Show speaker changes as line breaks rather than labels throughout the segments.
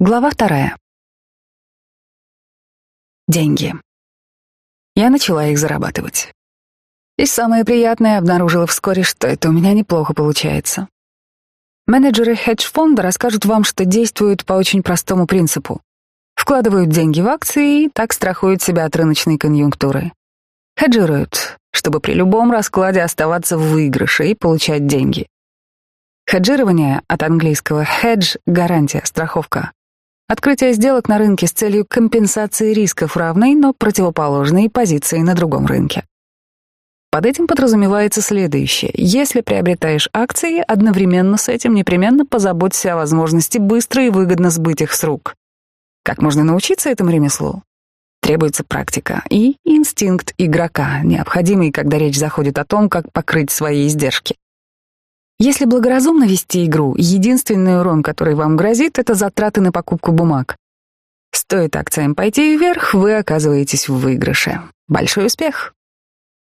Глава вторая. Деньги. Я начала их зарабатывать. И самое приятное обнаружила вскоре, что это у меня неплохо получается. Менеджеры хедж-фонда расскажут вам, что действуют по очень простому принципу. Вкладывают деньги в акции и так страхуют себя от рыночной конъюнктуры. Хеджируют, чтобы при любом раскладе оставаться в выигрыше и получать деньги. Хеджирование от английского hedge — гарантия, страховка. Открытие сделок на рынке с целью компенсации рисков равной, но противоположной позиции на другом рынке. Под этим подразумевается следующее. Если приобретаешь акции, одновременно с этим непременно позаботься о возможности быстро и выгодно сбыть их с рук. Как можно научиться этому ремеслу? Требуется практика и инстинкт игрока, необходимый, когда речь заходит о том, как покрыть свои издержки. Если благоразумно вести игру, единственный урон, который вам грозит, это затраты на покупку бумаг. Стоит акциям пойти вверх, вы оказываетесь в выигрыше. Большой успех.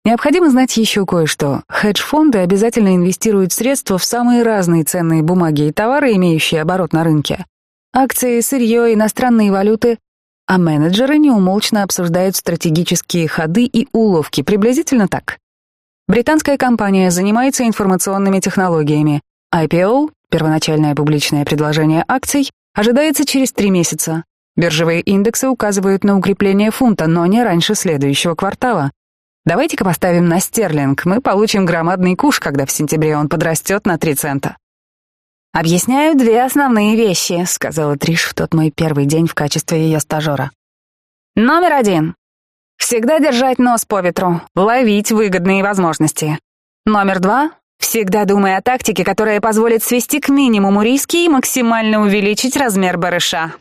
Необходимо знать еще кое-что. Хедж-фонды обязательно инвестируют средства в самые разные ценные бумаги и товары, имеющие оборот на рынке. Акции, сырье, иностранные валюты. А менеджеры неумолчно обсуждают стратегические ходы и уловки, приблизительно так. Британская компания занимается информационными технологиями. IPO, первоначальное публичное предложение акций, ожидается через три месяца. Биржевые индексы указывают на укрепление фунта, но не раньше следующего квартала. Давайте-ка поставим на стерлинг, мы получим громадный куш, когда в сентябре он подрастет на 3 цента. «Объясняю две основные вещи», — сказала Триш в тот мой первый день в качестве ее стажера. Номер один. Всегда держать нос по ветру, ловить выгодные возможности. Номер два. Всегда думай о тактике, которая позволит свести к минимуму риски и максимально увеличить размер барыша.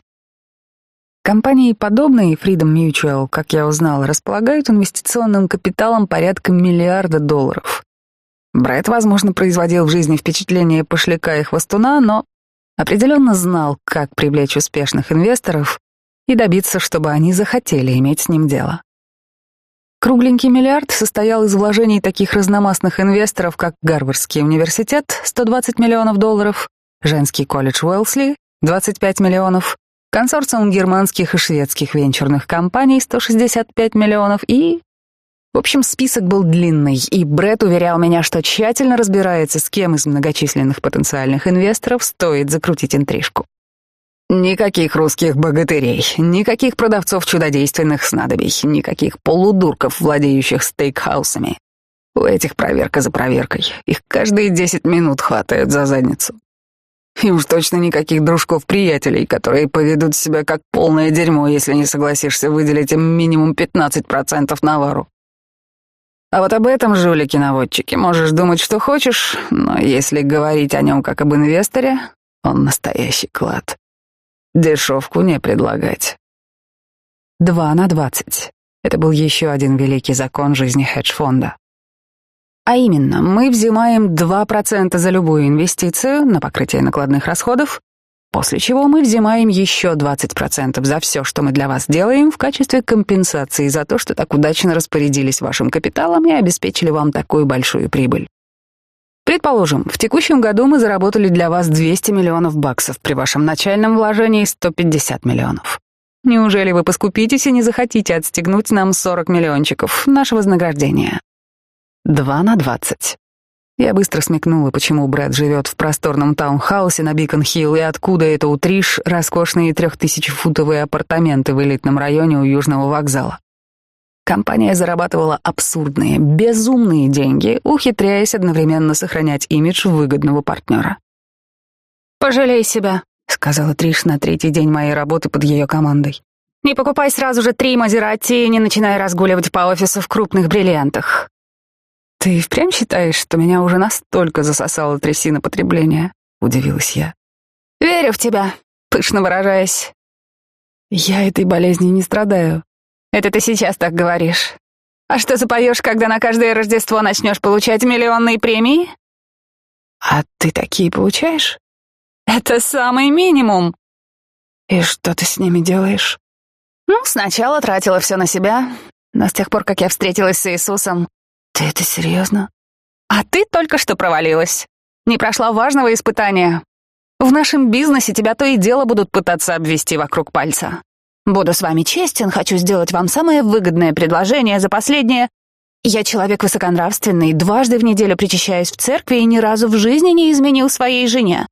Компании, подобные Freedom Mutual, как я узнал, располагают инвестиционным капиталом порядка миллиарда долларов. Брэд, возможно, производил в жизни впечатление пошляка и хвостуна, но определенно знал, как привлечь успешных инвесторов и добиться, чтобы они захотели иметь с ним дело. Кругленький миллиард состоял из вложений таких разномастных инвесторов, как Гарвардский университет — 120 миллионов долларов, женский колледж Уэлсли — 25 миллионов, консорциум германских и шведских венчурных компаний — 165 миллионов и... В общем, список был длинный, и Брэд уверял меня, что тщательно разбирается, с кем из многочисленных потенциальных инвесторов стоит закрутить интрижку. Никаких русских богатырей, никаких продавцов чудодейственных снадобий, никаких полудурков, владеющих стейкхаусами. У этих проверка за проверкой. Их каждые десять минут хватают за задницу. И уж точно никаких дружков-приятелей, которые поведут себя как полное дерьмо, если не согласишься выделить им минимум 15% навару. А вот об этом жулике-наводчике можешь думать, что хочешь, но если говорить о нем как об инвесторе, он настоящий клад. Дешевку не предлагать. Два на двадцать. Это был еще один великий закон жизни хедж-фонда. А именно, мы взимаем 2% за любую инвестицию на покрытие накладных расходов, после чего мы взимаем еще 20% за все, что мы для вас делаем в качестве компенсации за то, что так удачно распорядились вашим капиталом и обеспечили вам такую большую прибыль. Предположим, в текущем году мы заработали для вас 200 миллионов баксов при вашем начальном вложении 150 миллионов. Неужели вы поскупитесь и не захотите отстегнуть нам 40 миллиончиков, наше вознаграждение? Два на двадцать. Я быстро смекнула, почему Брэд живет в просторном таунхаусе на Бикон-Хилл и откуда это у Триш роскошные трехтысячефутовые апартаменты в элитном районе у Южного вокзала. Компания зарабатывала абсурдные, безумные деньги, ухитряясь одновременно сохранять имидж выгодного партнера. «Пожалей себя», — сказала Триш на третий день моей работы под ее командой. «Не покупай сразу же три Мазерати и не начинай разгуливать по офису в крупных бриллиантах». «Ты впрямь считаешь, что меня уже настолько засосало трясина потребления?» — удивилась я. «Верю в тебя», — пышно выражаясь. «Я этой болезни не страдаю», это ты сейчас так говоришь. А что запоешь, когда на каждое Рождество начнешь получать миллионные премии? А ты такие получаешь? Это самый минимум. И что ты с ними делаешь? Ну, сначала тратила все на себя, но с тех пор, как я встретилась с Иисусом... Ты это серьезно? А ты только что провалилась. Не прошла важного испытания. В нашем бизнесе тебя то и дело будут пытаться обвести вокруг пальца. Буду с вами честен, хочу сделать вам самое выгодное предложение за последнее. Я человек высоконравственный, дважды в неделю причащаюсь в церкви и ни разу в жизни не изменил своей жене.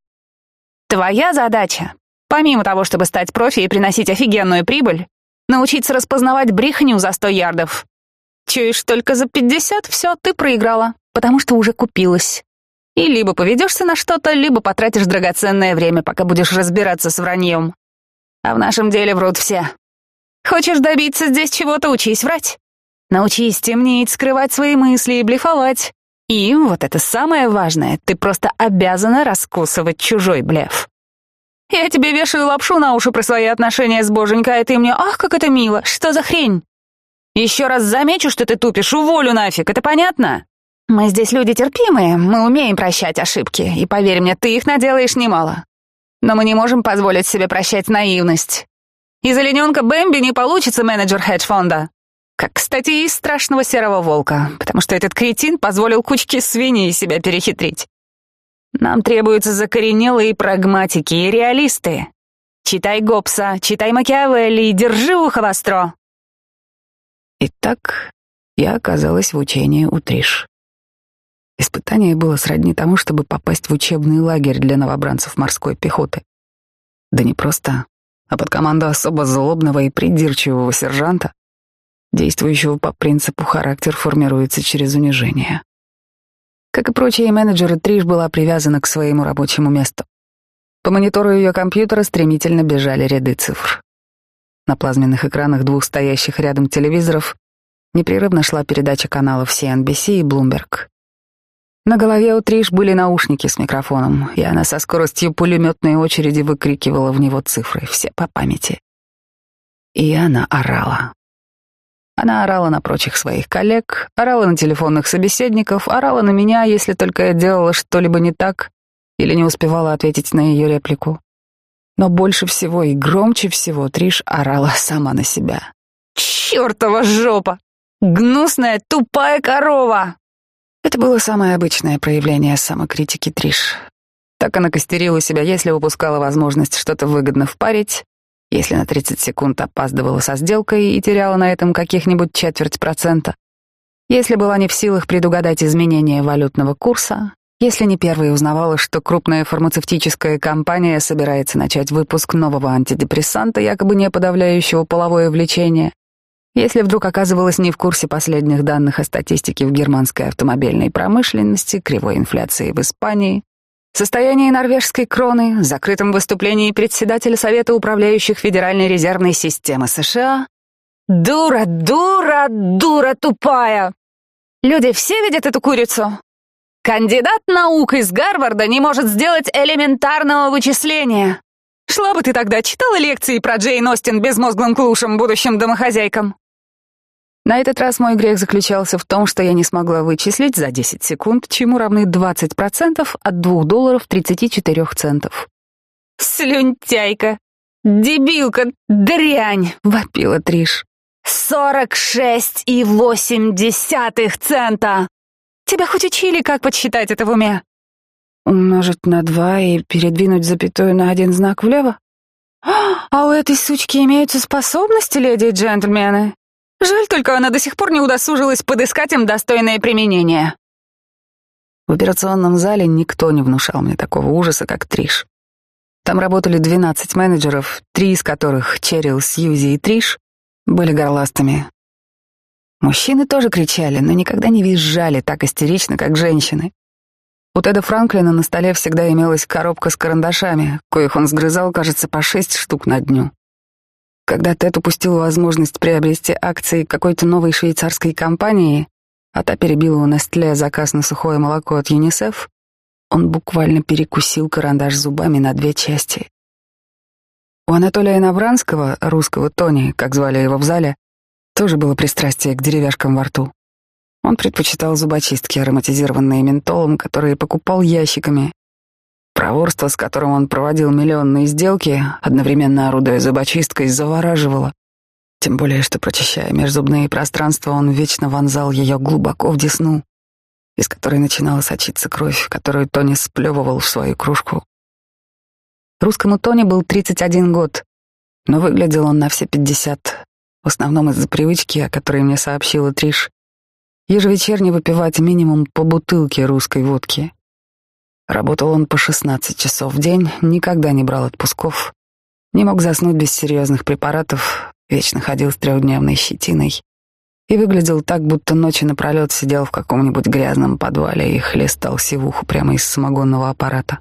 Твоя задача, помимо того, чтобы стать профи и приносить офигенную прибыль, научиться распознавать брехню за сто ярдов. Чуешь, только за пятьдесят все, ты проиграла, потому что уже купилась. И либо поведешься на что-то, либо потратишь драгоценное время, пока будешь разбираться с враньем. А в нашем деле врут все. Хочешь добиться здесь чего-то, учись врать. Научись темнеть, скрывать свои мысли и блефовать. И, вот это самое важное, ты просто обязана раскусывать чужой блеф. Я тебе вешаю лапшу на уши про свои отношения с боженькой, а ты мне «Ах, как это мило! Что за хрень?» Еще раз замечу, что ты тупишь, уволю нафиг, это понятно? Мы здесь люди терпимые, мы умеем прощать ошибки, и поверь мне, ты их наделаешь немало. Но мы не можем позволить себе прощать наивность. Из олененка Бэмби не получится менеджер хедж-фонда. Как, кстати, и из страшного серого волка, потому что этот кретин позволил кучке свиней себя перехитрить. Нам требуются закоренелые прагматики и реалисты. Читай Гоббса, читай Макиавелли и держи ухо востро.
Итак, я оказалась в учении у Триш. Испытание было сродни тому, чтобы попасть в учебный лагерь для новобранцев морской пехоты. Да не просто, а под команду особо злобного и придирчивого сержанта, действующего по принципу «характер формируется через унижение». Как и прочие менеджеры, Триш была привязана к своему рабочему месту. По монитору ее компьютера стремительно бежали ряды цифр. На плазменных экранах двух стоящих рядом телевизоров непрерывно шла передача каналов CNBC и Bloomberg. На голове у Триш были наушники с микрофоном, и она со скоростью пулеметной очереди выкрикивала в него цифры, все по памяти. И она орала. Она орала на прочих своих коллег, орала на телефонных собеседников, орала на меня, если только я делала что-либо не так или не успевала ответить на ее реплику. Но больше всего и громче всего Триш орала сама на себя.
«Чёртова жопа! Гнусная, тупая корова!»
Это было самое обычное проявление самокритики Триш. Так она костерила себя, если упускала возможность что-то выгодно впарить, если на 30 секунд опаздывала со сделкой и теряла на этом каких-нибудь четверть процента, если была не в силах предугадать изменения валютного курса, если не первой узнавала, что крупная фармацевтическая компания собирается начать выпуск нового антидепрессанта, якобы не подавляющего половое влечение, если вдруг оказывалась не в курсе последних данных о статистике в германской автомобильной промышленности, кривой инфляции в Испании, состоянии норвежской кроны, закрытом выступлении председателя Совета управляющих Федеральной резервной системы США.
Дура, дура, дура тупая! Люди все видят эту курицу? Кандидат наук из Гарварда не может сделать элементарного вычисления. Шла бы ты тогда, читала лекции про Джейн Остин безмозглым клушем, будущим домохозяйкам.
На этот раз мой грех заключался в том, что я не смогла вычислить за 10 секунд, чему равны 20% от 2 долларов 34 центов.
«Слюнтяйка! Дебилка! Дрянь!» — вопила Триш. «Сорок шесть и восемь десятых цента! Тебя хоть учили, как подсчитать это в уме?»
«Умножить на два и передвинуть запятую на один знак влево?»
«А у этой сучки имеются способности, леди и джентльмены?» Жаль только, она до сих пор не удосужилась подыскать им достойное применение.
В операционном зале никто не внушал мне такого ужаса, как Триш. Там работали 12 менеджеров, три из которых, Черил, Сьюзи и Триш, были горластыми. Мужчины тоже кричали, но никогда не визжали так истерично, как женщины. У Теда Франклина на столе всегда имелась коробка с карандашами, коих он сгрызал, кажется, по шесть штук на дню. Когда Тед упустил возможность приобрести акции какой-то новой швейцарской компании, а та перебила у Нестле заказ на сухое молоко от ЮНИСЕФ, он буквально перекусил карандаш зубами на две части. У Анатолия Навранского, русского Тони, как звали его в зале, тоже было пристрастие к деревяшкам во рту. Он предпочитал зубочистки, ароматизированные ментолом, которые покупал ящиками, Проворство, с которым он проводил миллионные сделки, одновременно орудуя зубочисткой, завораживало. Тем более, что, прочищая межзубные пространства, он вечно вонзал ее глубоко в десну, из которой начинала сочиться кровь, которую Тони сплевывал в свою кружку.
Русскому Тони был 31 год, но выглядел он на все 50, в основном из-за привычки, о которой мне сообщила Триш, ежевечерне выпивать минимум по бутылке русской водки. Работал он по 16 часов в день, никогда не брал отпусков, не мог заснуть без серьезных препаратов, вечно ходил с трехдневной щетиной и выглядел так, будто ночи напролет сидел в каком-нибудь грязном подвале и хлестал сивуху прямо из самогонного аппарата.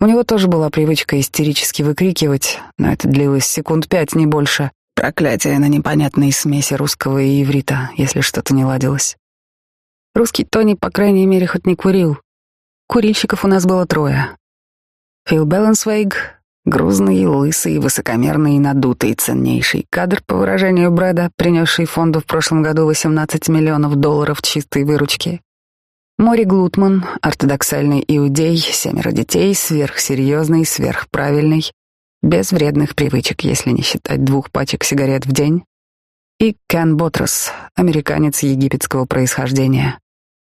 У него тоже была привычка истерически выкрикивать, но это длилось секунд пять, не больше. Проклятие на непонятной смеси русского и иврита, если что-то не ладилось. Русский Тони, по крайней мере, хоть не курил. Курильщиков у нас было трое. Фил Белленсвейг, грузный, лысый, высокомерный и надутый, ценнейший кадр, по выражению Брэда, принесший фонду в прошлом году 18 миллионов долларов чистой выручки. Мори Глутман, ортодоксальный иудей, семеро детей, сверхсерьезный, сверхправильный, без вредных привычек, если не считать двух пачек сигарет в день. И Кен Ботрос, американец египетского происхождения.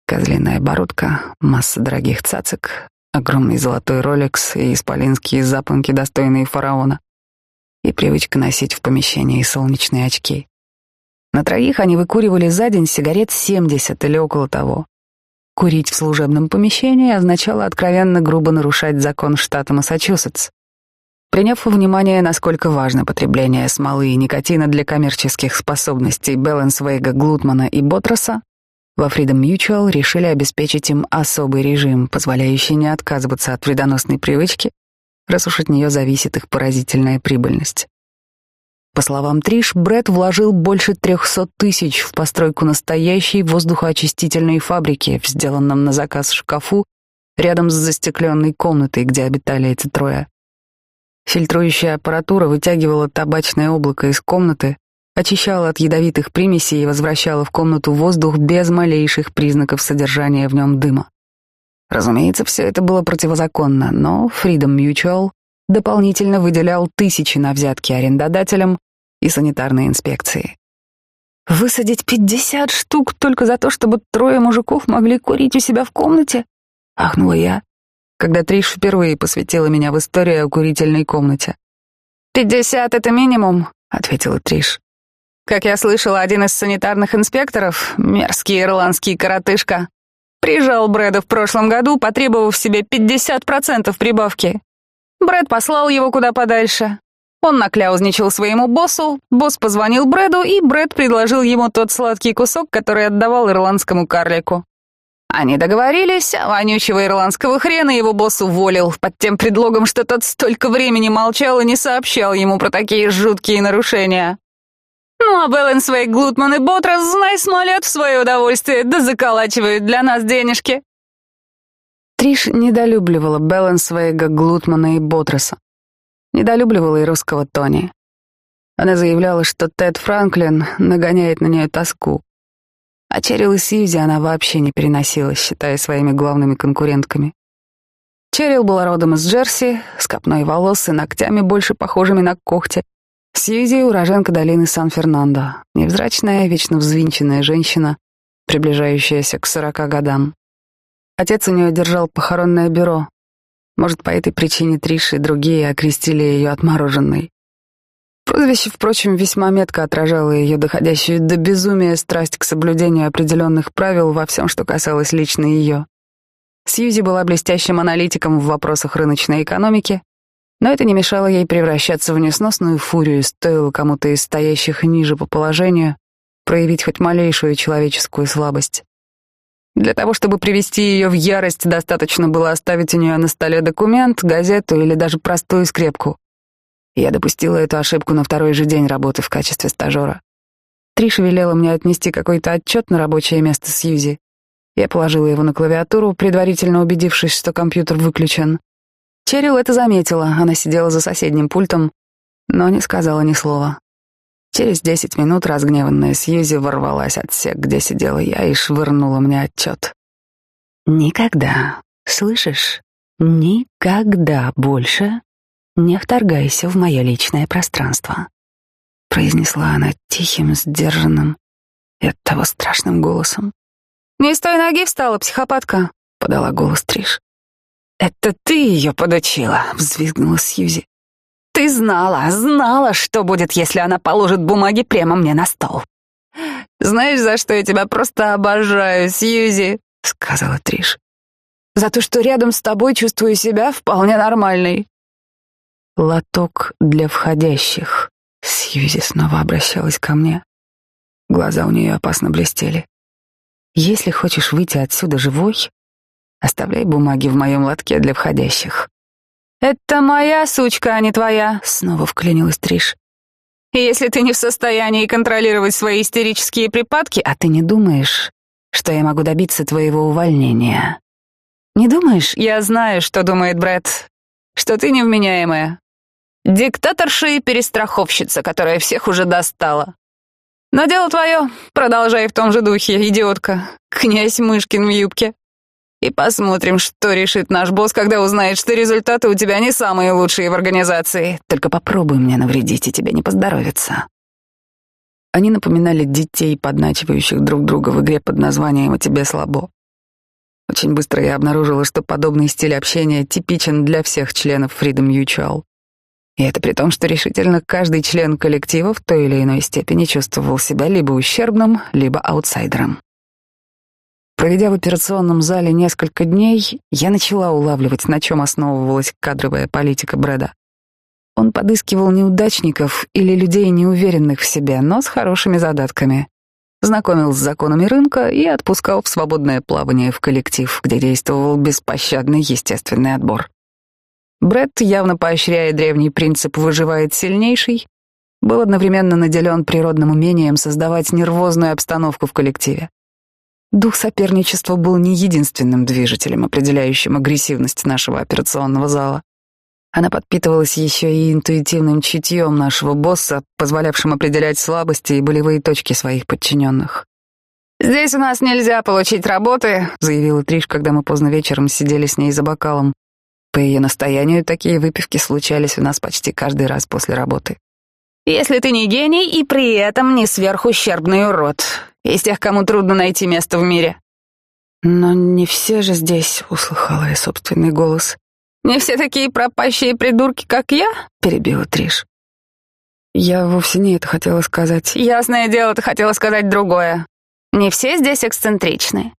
Козлиная бородка, масса дорогих цацик, огромный золотой роликс и исполинские запонки, достойные фараона. И привычка носить в помещении солнечные очки. На троих они выкуривали за день сигарет 70 или около того. Курить в служебном помещении означало откровенно грубо нарушать закон штата Массачусетс. Приняв во внимание, насколько важно потребление смолы и никотина для коммерческих способностей Белленсвейга, Глутмана и Ботроса, во Freedom Mutual решили обеспечить им особый режим, позволяющий не отказываться от вредоносной привычки, раз уж от нее зависит их поразительная прибыльность. По словам Триш, Брэд вложил больше 300 тысяч в постройку настоящей воздухоочистительной фабрики в сделанном на заказ шкафу рядом с застекленной комнатой, где обитали эти трое. Фильтрующая аппаратура вытягивала табачное облако из комнаты, очищала от ядовитых примесей и возвращала в комнату воздух без малейших признаков содержания в нем дыма. Разумеется, все это было противозаконно, но Freedom Mutual дополнительно выделял тысячи на взятки арендодателям и санитарной инспекции. Высадить пятьдесят штук только за то, чтобы трое мужиков могли курить у себя в комнате? Ахнула я, когда Триш впервые посвятила меня в историю о курительной комнате. «Пятьдесят — это минимум», — ответила Триш. Как я слышала, один из санитарных инспекторов, мерзкий ирландский коротышка, прижал Брэда в прошлом году, потребовав себе пятьдесят процентов прибавки. Брэд послал его куда подальше, он накляузничал своему боссу, босс позвонил Брэду, и Брэд предложил ему тот сладкий кусок, который отдавал ирландскому карлику. Они договорились, а вонючего ирландского хрена его босс уволил, под тем предлогом, что тот столько времени молчал и не сообщал ему про такие жуткие нарушения. Ну а Белленсвейк, Глутман и Ботрос, знай, смолят в свое удовольствие, да заколачивают для нас денежки. Триш недолюбливала Белленсвейга, Глутмана и Ботроса недолюбливала и русского Тони. Она заявляла, что Тед Франклин нагоняет на нее тоску. А Черил и Сьюзи она вообще не переносила, считая своими главными конкурентками. Черил была родом из Джерси, с копной волос и ногтями, больше похожими на когти. Сьюзи — уроженка долины Сан-Фернандо, невзрачная, вечно взвинченная женщина, приближающаяся к сорока годам. Отец у нее держал похоронное бюро, может, по этой причине Триш и другие окрестили ее отмороженной. Прозвище, впрочем, весьма метко отражало ее доходящую до безумия страсть к соблюдению определенных правил во всем, что касалось лично ее. Сьюзи была блестящим аналитиком в вопросах рыночной экономики, но это не мешало ей превращаться в несносную фурию, стоило кому-то из стоящих ниже по положению проявить хоть малейшую человеческую слабость. Для того, чтобы привести ее в ярость, достаточно было оставить у нее на столе документ, газету или даже простую скрепку. Я допустила эту ошибку на второй же день работы в качестве стажера. Триша велела мне отнести какой-то отчет на рабочее место Сьюзи. Я положила его на клавиатуру, предварительно убедившись, что компьютер выключен. Черил это заметила, она сидела за соседним пультом, но не сказала ни слова. Через десять минут разгневанная Сьюзи ворвалась от сек, где сидела я, и швырнула мне отчет. «Никогда, слышишь, никогда больше не вторгайся в мое личное пространство», произнесла она тихим, сдержанным и оттого страшным голосом. «Не с той ноги встала, психопатка», — подала голос Триш. «Это ты ее подучила», — взвизгнула Сьюзи. «Ты знала, знала, что будет, если она положит бумаги прямо мне на стол». «Знаешь, за что я тебя просто обожаю, Сьюзи?» — сказала Триш. «За то, что рядом с тобой чувствую себя вполне нормальной».
Лоток для входящих. Сьюзи снова обращалась ко мне. Глаза у нее опасно блестели. Если хочешь выйти отсюда живой, оставляй бумаги в моем лотке для входящих.
«Это моя сучка, а не твоя», — снова вклинилась Триш. «Если ты не в состоянии контролировать свои истерические припадки,
а ты не думаешь, что я могу добиться твоего увольнения?»
«Не думаешь? Я знаю, что думает Брэд. Что ты невменяемая. Диктаторша и перестраховщица, которая всех уже достала. Но дело твое, продолжай в том же духе, идиотка. Князь Мышкин в юбке. И посмотрим, что решит наш босс, когда узнает, что результаты у тебя не самые лучшие в организации.
Только попробуй мне навредить, и тебе не поздоровится. Они напоминали детей, подначивающих друг друга в игре под названием «А тебе слабо». Очень быстро я обнаружила, что подобный стиль общения типичен для всех членов Freedom Mutual. И это при том, что решительно каждый член коллектива в той или иной степени чувствовал себя либо ущербным, либо аутсайдером. Проведя в операционном зале несколько дней, я начала улавливать, на чем основывалась кадровая политика Брэда. Он подыскивал неудачников или людей, неуверенных в себе, но с хорошими задатками. Знакомил с законами рынка и отпускал в свободное плавание в коллектив, где действовал беспощадный естественный отбор. Брэд, явно поощряя древний принцип «выживает сильнейший», был одновременно наделен природным умением создавать нервозную обстановку в коллективе. Дух соперничества был не единственным движителем, определяющим агрессивность нашего операционного зала. Она подпитывалась еще и интуитивным чутьем нашего босса, позволявшим определять слабости и болевые точки своих подчиненных.
«Здесь у нас нельзя получить работы», —
заявила Триш, когда мы поздно вечером сидели с ней за бокалом. По ее настоянию такие выпивки случались у нас почти каждый раз после работы.
Если ты не гений и при этом не сверхущербный урод, из тех, кому трудно найти место в мире.
Но не все же здесь, услыхала я собственный голос.
Не все такие пропащие придурки, как я, перебила Триш.
Я вовсе не это хотела сказать.
Ясное дело, ты хотела сказать другое. Не все здесь эксцентричны.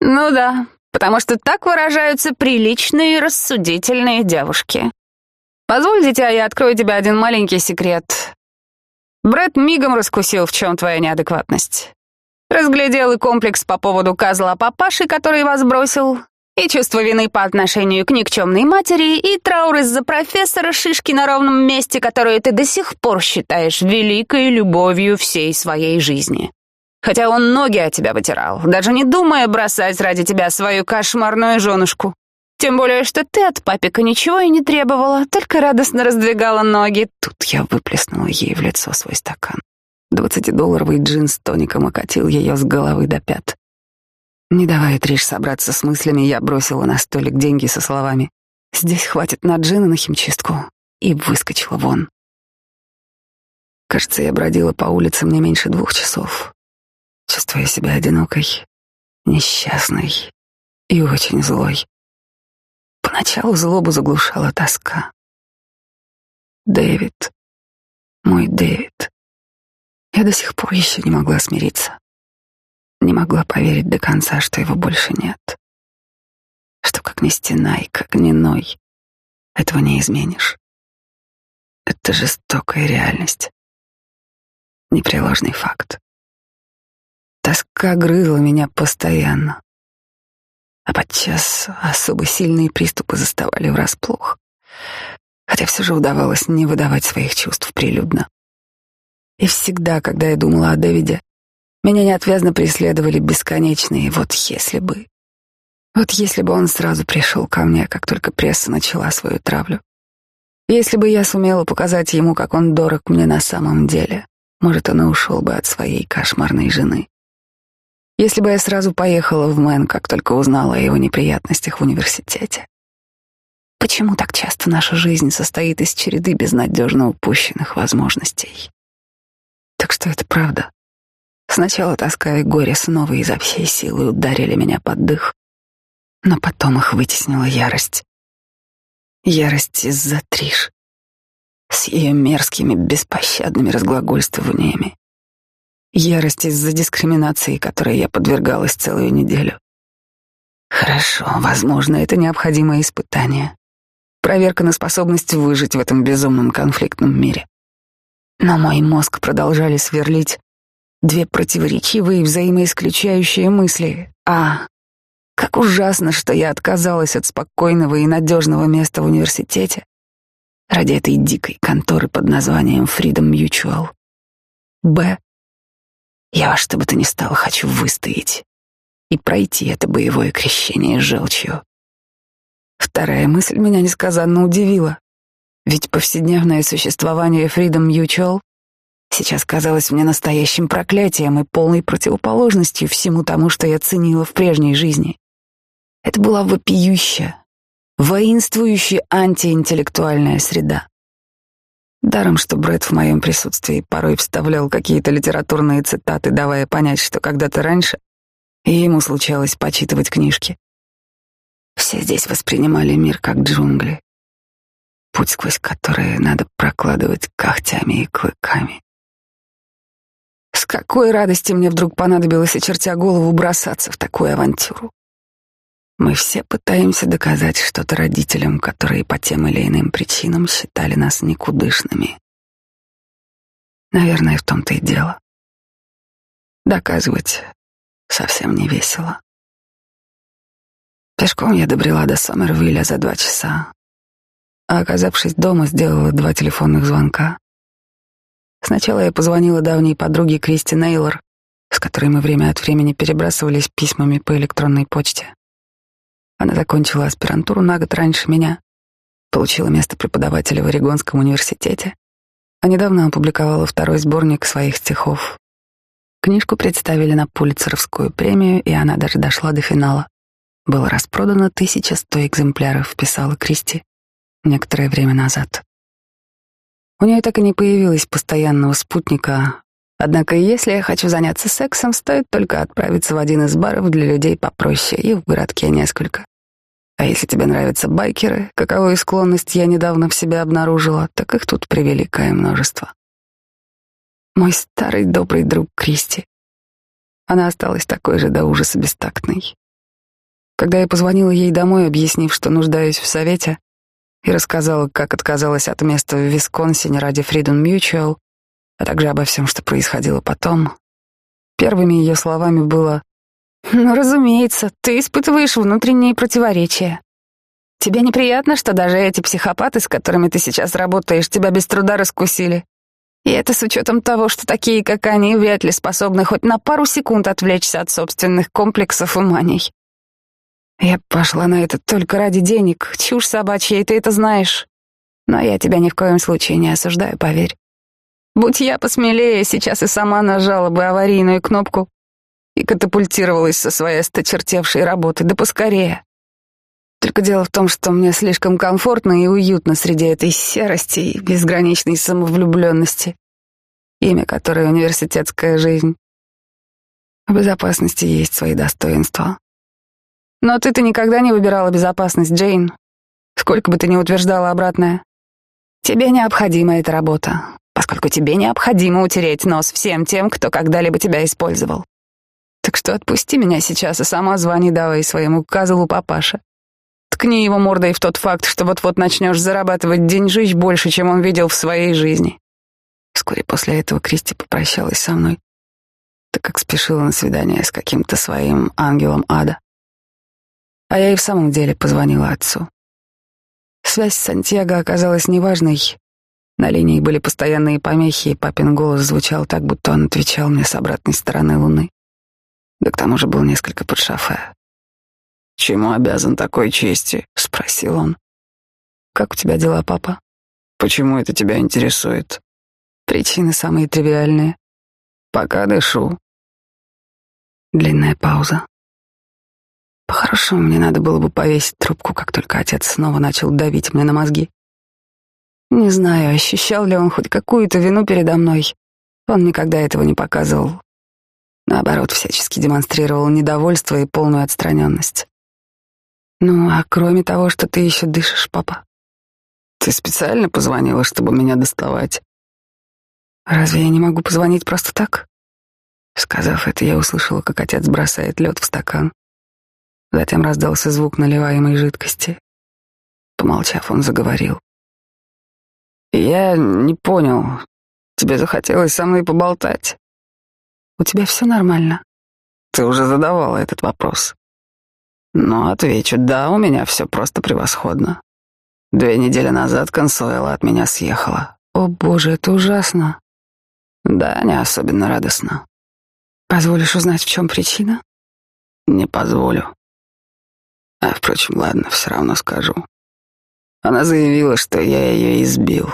Ну да, потому что так выражаются приличные, рассудительные девушки. Позволь, дитя, я открою тебе один маленький секрет. Брэд мигом раскусил, в чем твоя неадекватность. Разглядел и комплекс по поводу козла папаши, который вас бросил, и чувство вины по отношению к никчемной матери, и траур из-за профессора Шишки на ровном месте, которое ты до сих пор считаешь великой любовью всей своей жизни. Хотя он ноги от тебя вытирал, даже не думая бросать ради тебя свою кошмарную женушку. Тем более, что ты от папика ничего и не требовала, только радостно раздвигала ноги.
Тут я выплеснула ей в лицо свой стакан. Двадцатидолларовый джин с тоником окатил ее с головы до пят. Не давая Триш собраться с мыслями, я бросила на столик деньги со словами «Здесь хватит на джина на химчистку» и выскочила вон. Кажется, я бродила по улицам не меньше двух часов чувствуя себя одинокой, несчастной и очень злой. Поначалу злобу заглушала тоска. Дэвид, мой Дэвид. Я до сих пор еще не могла смириться. Не могла поверить до конца, что его больше нет. Что как ни стена и как ни ной, этого не изменишь. Это жестокая реальность. Непреложный факт. Тоска грызла меня постоянно. А подчас особо сильные приступы заставали врасплох. Хотя все же удавалось не выдавать своих чувств прилюдно. И всегда, когда я думала о Дэвиде, меня неотвязно преследовали бесконечные «вот если бы». Вот если бы он сразу пришел ко мне, как только пресса начала свою травлю. Если бы я сумела показать ему, как он дорог мне на самом деле, может, он и ушел бы от своей кошмарной жены. Если бы я сразу поехала в Мэн, как только узнала о его неприятностях в университете. Почему так часто наша жизнь состоит из череды безнадежно упущенных возможностей? Так что это правда. Сначала тоска и горе снова изо всей силы ударили меня под дых, но потом их вытеснила ярость. Ярость из-за Триш. С ее мерзкими, беспощадными разглагольствованиями. Ярость из-за дискриминации, которой я подвергалась целую неделю. Хорошо, возможно, это необходимое испытание. Проверка на способность выжить в этом безумном конфликтном мире. Но мой мозг продолжали сверлить две противоречивые взаимоисключающие мысли. А, как ужасно, что я отказалась от спокойного и надежного места в университете ради этой дикой конторы под названием Freedom Mutual. Б. Я во что бы то ни стало хочу выстоять и пройти это боевое крещение желчью. Вторая мысль меня несказанно удивила, ведь повседневное существование Freedom Mutual сейчас казалось мне настоящим проклятием и полной противоположностью всему тому, что я ценила в прежней жизни. Это была вопиющая, воинствующая антиинтеллектуальная среда. Даром, что Брэд в моем присутствии порой вставлял какие-то литературные цитаты, давая понять, что когда-то раньше ему случалось почитывать книжки. Все здесь воспринимали мир как джунгли, путь сквозь которые надо прокладывать когтями и клыками. С какой радости мне вдруг понадобилось, очертя голову, бросаться в такую авантюру. Мы все пытаемся доказать что-то родителям, которые по тем или иным причинам считали нас никудышными. Наверное, в том-то и дело. Доказывать совсем не весело. Пешком я добрела до Сомервилля за два часа, а оказавшись дома, сделала два телефонных звонка. Сначала я позвонила давней подруге Кристи Нейлор, с которой мы время от времени перебрасывались письмами по электронной почте. Она закончила аспирантуру на год раньше меня, получила место преподавателя в Орегонском университете, а недавно опубликовала второй сборник своих стихов Книжку представили на Пулитцеровскую премию, и она даже дошла до финала. Было распродано 1100 экземпляров, писала Кристи некоторое время назад. У нее так и не появилось постоянного спутника, однако если я хочу заняться сексом, стоит только отправиться в один из баров для людей попроще, и в городке несколько. А если тебе нравятся байкеры, каковую склонность я недавно в себе обнаружила, так их тут превеликое множество. Мой старый добрый друг Кристи. Она осталась такой же до ужаса бестактной. Когда я позвонила ей домой, объяснив, что нуждаюсь в совете, и рассказала, как отказалась от места в Висконсине ради Freedom Mutual, а также обо всем, что происходило потом, первыми ее словами было «Ну, разумеется, ты испытываешь внутренние противоречия. Тебе неприятно, что даже эти психопаты, с которыми ты сейчас работаешь, тебя без труда раскусили. И это с учетом того, что такие, как они, вряд ли способны хоть на пару секунд отвлечься от собственных комплексов и маний. Я пошла на это только ради денег, чушь собачья, и ты это знаешь. Но я тебя ни в коем случае не осуждаю, поверь. Будь я посмелее, сейчас и сама нажала бы аварийную кнопку и катапультировалась со своей осточертевшей работы, да поскорее. Только дело в том, что мне слишком комфортно и уютно среди этой серости и безграничной самовлюбленности, имя которой университетская жизнь. В безопасности есть свои достоинства. Но ты-то никогда не выбирала безопасность, Джейн. Сколько бы ты ни утверждала обратное. Тебе необходима эта работа, поскольку тебе необходимо утереть нос всем тем, кто когда-либо тебя использовал. Так что отпусти меня сейчас и сама звони давай своему козлу папаше. Ткни его мордой в тот факт, что вот-вот начнешь зарабатывать деньжищ больше, чем он видел в своей жизни. Вскоре после этого Кристи попрощалась со мной, так как спешила на свидание с каким-то своим ангелом ада. А я и в самом деле позвонила отцу. Связь с Сантьяго оказалась неважной. На линии были постоянные помехи, и папин голос звучал так, будто он отвечал мне с обратной стороны Луны. Да к тому же был несколько под шофе. «Чему обязан такой чести?» — спросил он. «Как у тебя дела, папа?» «Почему это тебя интересует?» «Причины самые тривиальные. Пока дышу». Длинная пауза. По-хорошему, мне надо было бы повесить трубку, как только отец снова начал давить мне на мозги. Не знаю, ощущал ли он хоть какую-то вину передо мной. Он никогда этого не показывал. Наоборот, всячески демонстрировал недовольство и полную отстраненность. Ну, а кроме того, что ты еще дышишь, папа, Ты специально позвонила, чтобы меня доставать?
Разве я не могу позвонить просто так? Сказав это, я услышала, как отец бросает лед в стакан. Затем раздался звук наливаемой жидкости. Помолчав, он заговорил.
«Я не понял. Тебе захотелось со мной поболтать?»
«У тебя все нормально?»
«Ты уже задавала этот вопрос». «Ну, отвечу, да, у меня все просто превосходно. Две недели назад Консуэла от меня съехала».
«О, боже, это ужасно».
«Да, не особенно радостно».
«Позволишь узнать, в чем причина?»
«Не позволю». А, впрочем, ладно, все равно скажу. Она заявила, что я ее избил.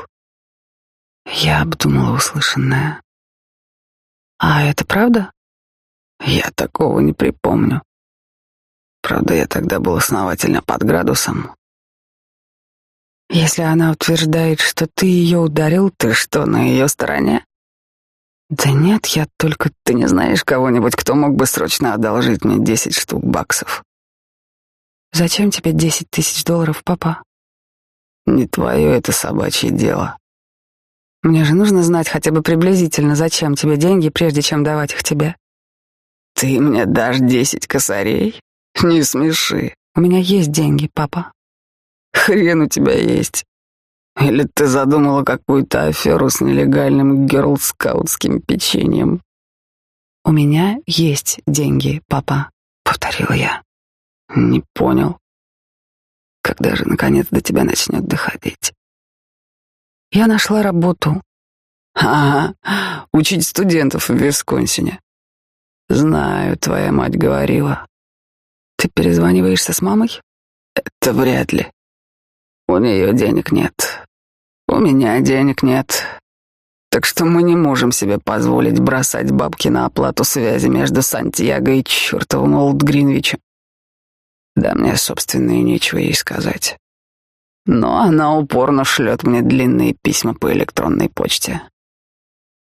Я обдумала услышанное. А это правда?
Я такого не припомню. Правда, я тогда был основательно под градусом.
Если она утверждает, что ты ее ударил,
ты что, на ее стороне?
Да нет, я только...
Ты не знаешь кого-нибудь, кто мог бы срочно одолжить мне десять штук баксов?
Зачем тебе десять тысяч долларов, папа?
Не твое это собачье дело.
Мне же нужно знать хотя бы приблизительно, зачем тебе деньги, прежде чем давать их тебе.
Ты мне дашь десять косарей? Не смеши.
У меня есть деньги, папа.
Хрен у тебя есть. Или ты задумала какую-то аферу с нелегальным герлскаутским печеньем?
У меня есть деньги, папа, повторила я.
Не понял. Когда же, наконец, до тебя начнет доходить?
Я нашла работу.
Ага, учить студентов в Висконсине. Знаю, твоя мать говорила.
Ты перезваниваешься с мамой?
Это вряд ли. У нее денег нет. У меня денег нет. Так что мы не можем себе позволить бросать бабки на оплату связи между Сантьяго и чертовым Олд Гринвичем. Да мне, собственно, и нечего ей сказать. Но она упорно шлет мне длинные письма по электронной почте.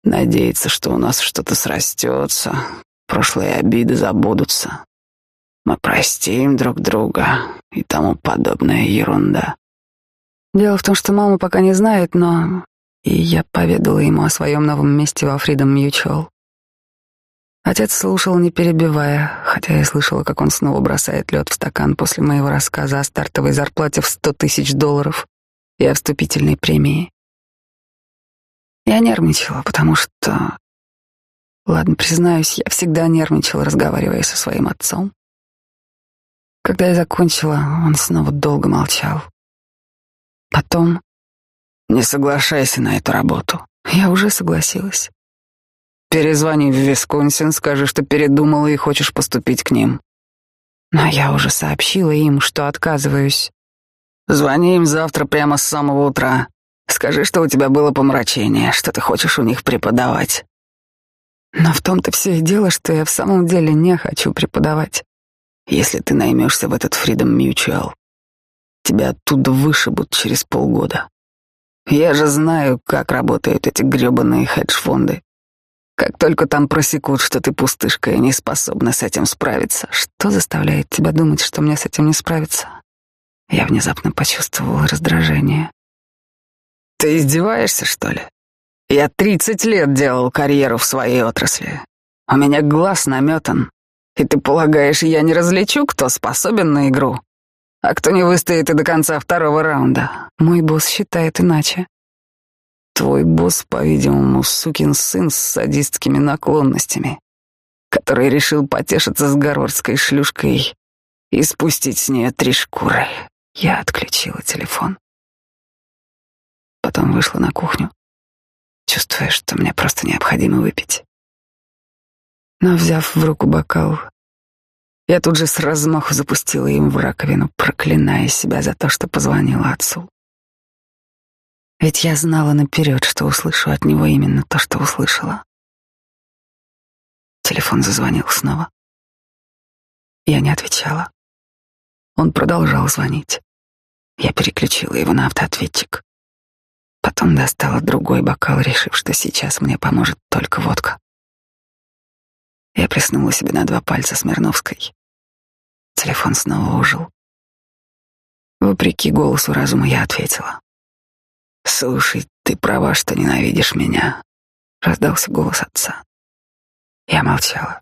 Надеется, что у нас что-то срастется, прошлые обиды забудутся. Мы простим друг друга и тому подобная ерунда.
Дело в том, что мама пока не знает, но... И я поведала ему о своем новом месте во Freedom Mutual. Отец слушал, не перебивая, хотя я слышала, как он снова бросает лед в стакан после моего рассказа о стартовой зарплате в сто тысяч долларов и о вступительной премии. Я нервничала, потому что... Ладно, признаюсь, я всегда нервничала, разговаривая со своим отцом. Когда я закончила, он снова долго молчал. Потом...
Не соглашайся на эту работу.
Я уже согласилась.
Перезвони в Висконсин, скажи, что передумала и хочешь поступить к ним.
Но я уже сообщила им, что отказываюсь.
Звони им завтра прямо с самого утра. Скажи, что у тебя было помрачение, что ты хочешь у них преподавать.
Но в том-то все и дело, что я в самом деле не хочу преподавать.
Если ты наймешься в этот Freedom Mutual, тебя оттуда вышибут через полгода. Я же знаю, как работают эти грёбаные хедж-фонды. Как только там просекут, что ты пустышка и не способна с этим справиться,
что заставляет тебя думать, что мне с этим не справиться? Я внезапно почувствовала раздражение.
Ты издеваешься, что ли? Я тридцать лет делал карьеру в своей отрасли. У меня глаз наметан. И ты полагаешь, я не различу, кто способен на игру, а кто не выстоит и до конца второго раунда?
Мой босс считает иначе.
Твой босс, по-видимому, сукин сын с садистскими наклонностями, который решил потешиться с гарвардской шлюшкой и спустить с нее три шкуры.
Я отключила телефон. Потом вышла на кухню, чувствуя, что мне просто необходимо выпить. Но, взяв в руку бокал, я тут же с размаху запустила им в раковину, проклиная себя за то, что позвонила отцу. Ведь я знала наперед, что услышу от него именно то, что услышала. Телефон зазвонил снова. Я не отвечала. Он продолжал звонить. Я переключила его на автоответчик. Потом достала другой бокал, решив, что сейчас мне поможет только водка. Я приснула себе на два пальца Смирновской. Телефон снова ожил. Вопреки голосу разума я ответила.
«Слушай, ты права, что ненавидишь меня», — раздался голос отца. Я молчала.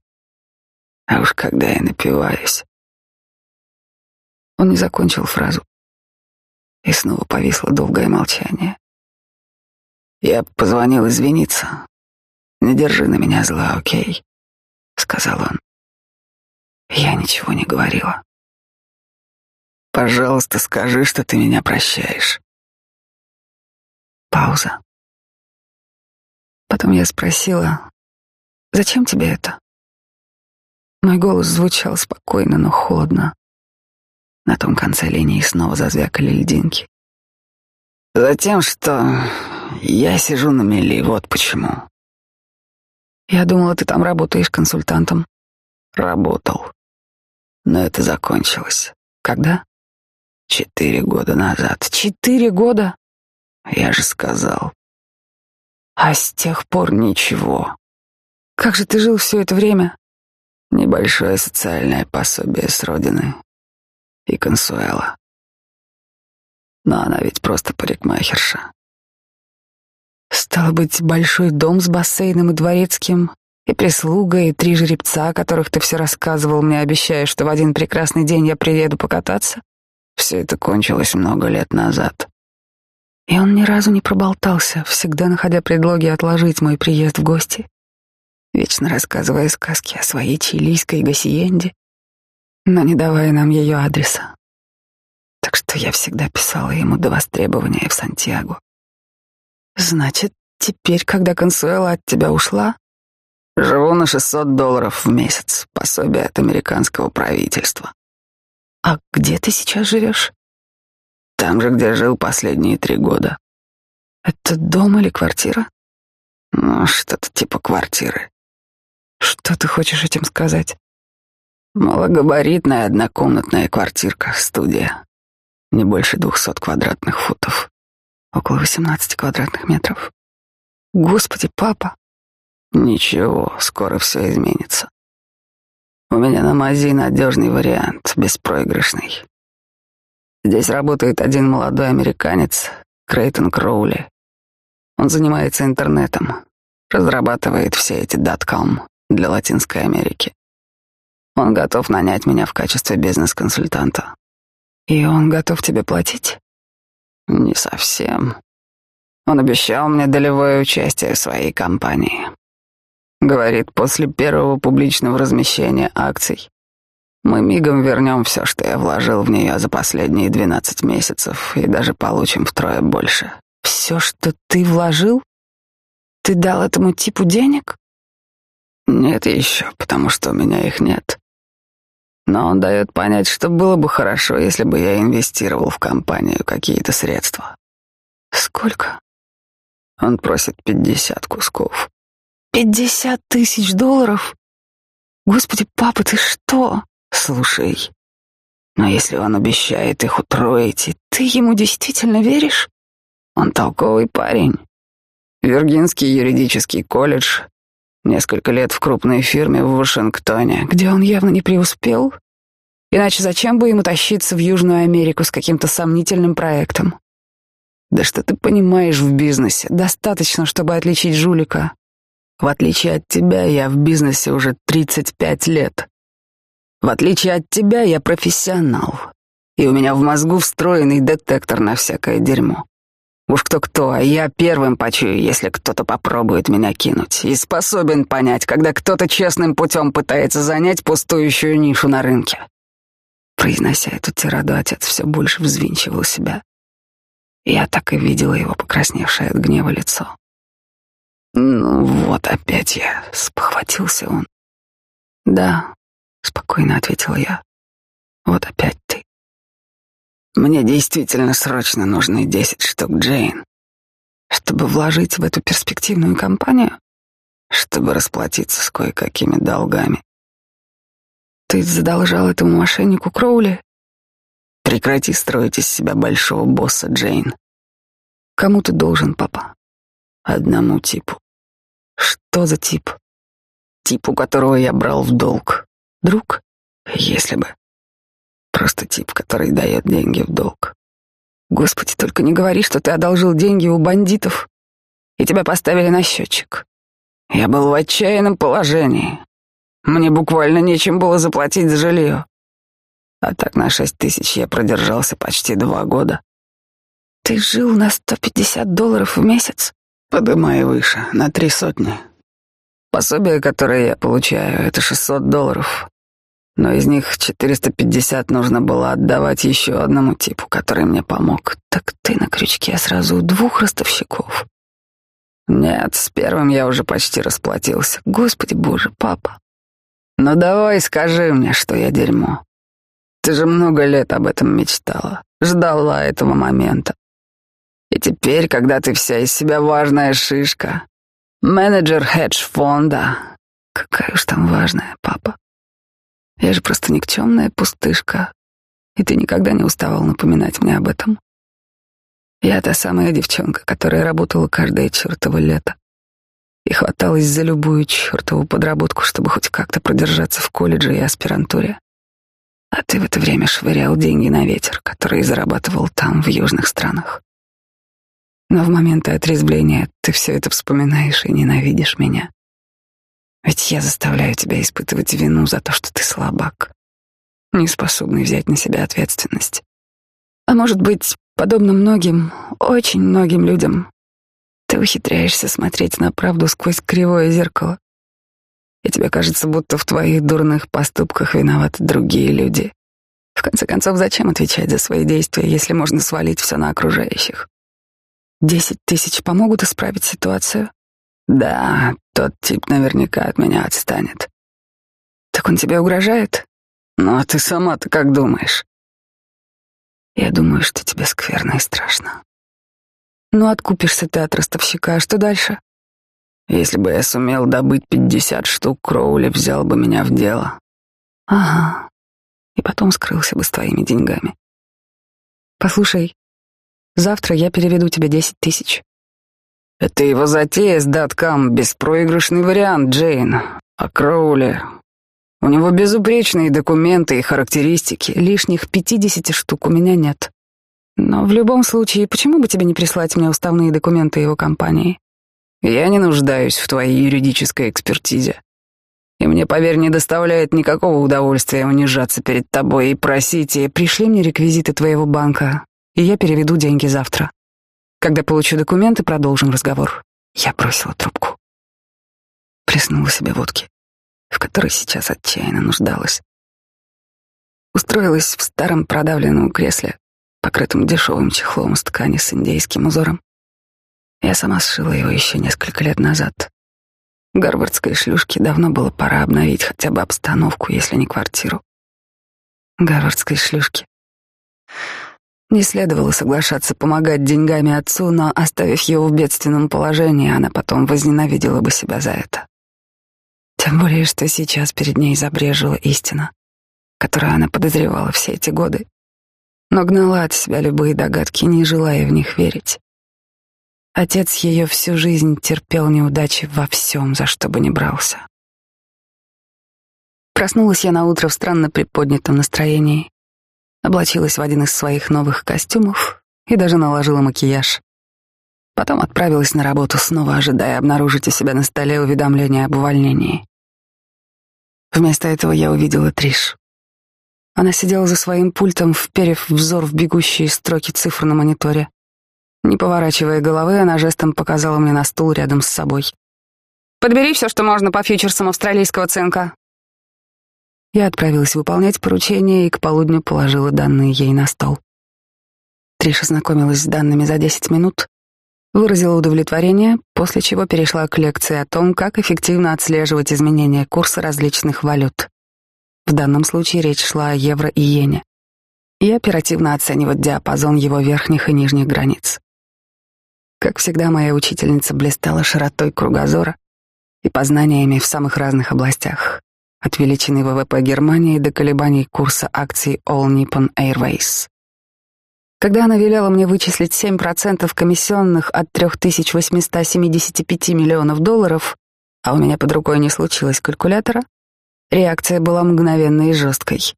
А уж когда я напиваюсь... Он не закончил фразу. И снова повисло долгое молчание. Я позвонил извиниться. Не держи на меня зла, окей? Сказал он. Я ничего не говорила. Пожалуйста, скажи, что ты меня прощаешь. Пауза. Потом я спросила, зачем тебе это? Мой голос звучал спокойно, но холодно. На том конце линии снова зазвякали льдинки. Затем, что я сижу на мели, вот почему. Я думала, ты там работаешь консультантом. Работал. Но это закончилось. Когда? Четыре года назад. Четыре года? Я же сказал. А с тех пор ничего. Как же ты жил все это время? Небольшое социальное пособие с родины. И консуэла. Но она ведь просто парикмахерша. Стало быть, большой дом с бассейном и дворецким, и прислуга, и три жеребца, о которых ты все рассказывал мне, обещая, что в один прекрасный день я приеду покататься. Все это кончилось много лет назад. И он ни разу не проболтался, всегда находя предлоги отложить мой приезд в гости вечно рассказывая сказки о своей чилийской гасиенде, но не давая нам ее адреса. Так что я всегда писала ему до востребования в Сантьяго. Значит, теперь, когда Консуэла от тебя ушла, живу на 600 долларов в месяц, пособие от американского правительства. А где ты сейчас живешь? Там же, где жил последние три года. Это дом или квартира? Ну, что-то типа квартиры. Что ты хочешь этим сказать? Малогабаритная однокомнатная квартирка, студия. Не больше двухсот квадратных футов. Около восемнадцати квадратных метров. Господи, папа. Ничего, скоро все изменится. У меня на мази надежный вариант, беспроигрышный. Здесь работает один молодой американец, Крейтон Кроули. Он занимается интернетом, разрабатывает все эти даткам для Латинской Америки. Он готов нанять меня в качестве бизнес-консультанта. И он готов тебе платить? Не совсем. Он обещал мне долевое участие в своей компании. Говорит, после первого публичного размещения акций мы мигом вернем все, что я вложил в нее за последние 12 месяцев, и даже получим втрое больше. Все, что ты вложил? Ты дал этому типу денег? Нет еще, потому что у меня их нет. Но он дает понять, что было бы хорошо, если бы я инвестировал в компанию какие-то средства. Сколько? Он просит пятьдесят кусков. Пятьдесят тысяч долларов? Господи, папа, ты что? Слушай, но если он обещает их утроить, ты ему действительно веришь? Он толковый парень. Виргинский юридический колледж, Несколько лет в крупной фирме в Вашингтоне, где он явно не преуспел. Иначе зачем бы ему тащиться в Южную Америку с каким-то сомнительным проектом? Да что ты понимаешь в бизнесе? Достаточно, чтобы отличить жулика. В отличие от тебя, я в бизнесе уже 35 лет. В отличие от тебя, я профессионал. И у меня в мозгу встроенный детектор на всякое дерьмо. Уж кто-кто, а я первым почую, если кто-то попробует меня кинуть, и способен понять, когда кто-то честным путем пытается занять пустующую нишу на рынке. Произнося эту тираду, отец все больше взвинчивал себя. Я так и видела его покрасневшее от гнева лицо. «Ну вот опять я», — спохватился он. «Да», — спокойно ответила я. «Вот опять ты». Мне действительно срочно нужны десять штук Джейн, чтобы вложить в эту перспективную компанию, чтобы расплатиться с кое-какими долгами. Ты задолжал этому мошеннику Кроули? Прекрати строить из себя большого босса, Джейн. Кому ты должен, папа? Одному типу. Что за тип? Тип, у которого я брал в долг. Друг? Если бы. Просто тип, который дает деньги в долг. Господи, только не говори, что ты одолжил деньги у бандитов, и тебя поставили на счетчик. Я был в отчаянном положении. Мне буквально нечем было заплатить за жилье. А так на шесть тысяч я продержался почти два года. Ты жил на сто пятьдесят долларов в месяц? Подымай выше, на три сотни. Пособие, которое я получаю, это шестьсот долларов. Но из них четыреста пятьдесят нужно было отдавать еще одному типу, который мне помог. Так ты на крючке сразу у двух ростовщиков. Нет, с первым я уже почти расплатился. Господи боже, папа. Ну давай скажи мне, что я дерьмо. Ты же много лет об этом мечтала, ждала этого момента. И теперь, когда ты вся из себя важная шишка, менеджер хедж-фонда, какая уж там важная, папа. Я же просто никчемная пустышка, и ты никогда не уставал напоминать мне об этом. Я та самая девчонка, которая работала каждое чертово лето и хваталась за любую чертову подработку, чтобы хоть как-то продержаться в колледже и аспирантуре. А ты в это время швырял деньги на ветер, который зарабатывал там, в южных странах. Но в моменты отрезвления ты все это вспоминаешь и ненавидишь меня. Ведь я заставляю тебя испытывать вину за то, что ты слабак, не способный взять на себя ответственность. А может быть, Подобно многим, очень многим людям, ты ухитряешься смотреть на правду сквозь кривое зеркало. И тебе кажется, будто в твоих дурных поступках виноваты другие люди. В конце концов, зачем отвечать за свои действия, если можно свалить все на окружающих? Десять тысяч помогут исправить ситуацию? Да, тот тип наверняка от меня отстанет. Так он тебе угрожает? Ну а ты сама-то как думаешь? Я думаю, что тебе скверно и страшно. Ну, откупишься ты от ростовщика, а что дальше? Если бы я сумел добыть пятьдесят штук, Кроули взял бы меня в дело. Ага. И потом скрылся бы с твоими деньгами. Послушай, завтра я переведу тебе десять тысяч. Это его затея с даткам, беспроигрышный вариант, Джейн. А Кроули у него безупречные документы и характеристики. Лишних пятидесяти штук у меня нет. Но в любом случае, почему бы тебе не прислать мне уставные документы его компании? Я не нуждаюсь в твоей юридической экспертизе. И мне, поверь, не доставляет никакого удовольствия унижаться перед тобой и просить, и пришли мне реквизиты твоего банка, и я переведу деньги завтра. Когда получу документы, продолжим разговор. Я бросила трубку. Плеснула себе водки в которой сейчас отчаянно нуждалась. Устроилась в старом продавленном кресле, покрытом дешевым чехлом из ткани с индейским узором. Я сама сшила его еще несколько лет назад. Гарвардской шлюшке давно было пора обновить хотя бы обстановку, если не квартиру. Гарвардской шлюшке. Не следовало соглашаться помогать деньгами отцу, но, оставив его в бедственном положении, она потом возненавидела бы себя за это. Тем более, что сейчас перед ней забрежила истина, которую она подозревала все эти годы, но гнала от себя любые догадки, не желая в них верить. Отец ее всю жизнь терпел неудачи во всем, за что бы ни брался. Проснулась я на утро в странно приподнятом настроении, облачилась в один из своих новых костюмов и даже наложила макияж. Потом отправилась на работу, снова ожидая обнаружить у себя на столе уведомление об увольнении. Вместо этого я увидела Триш. Она сидела за своим пультом, вперев взор в бегущие строки цифр на мониторе. Не поворачивая головы, она жестом показала мне на стул рядом с собой. «Подбери все, что можно по фьючерсам австралийского цинка». Я отправилась выполнять поручение и к полудню положила данные ей на стол. Триш ознакомилась с данными за десять минут, выразила удовлетворение, после чего перешла к лекции о том, как эффективно отслеживать изменения курса различных валют. В данном случае речь шла о евро и иене. И оперативно оценивать диапазон его верхних и нижних границ. Как всегда, моя учительница блистала широтой кругозора и познаниями в самых разных областях, от величины ВВП Германии до колебаний курса акций All Nippon Airways. Когда она велела мне вычислить 7% комиссионных от 3875 миллионов долларов, а у меня под рукой не случилось калькулятора, реакция была мгновенной и жесткой.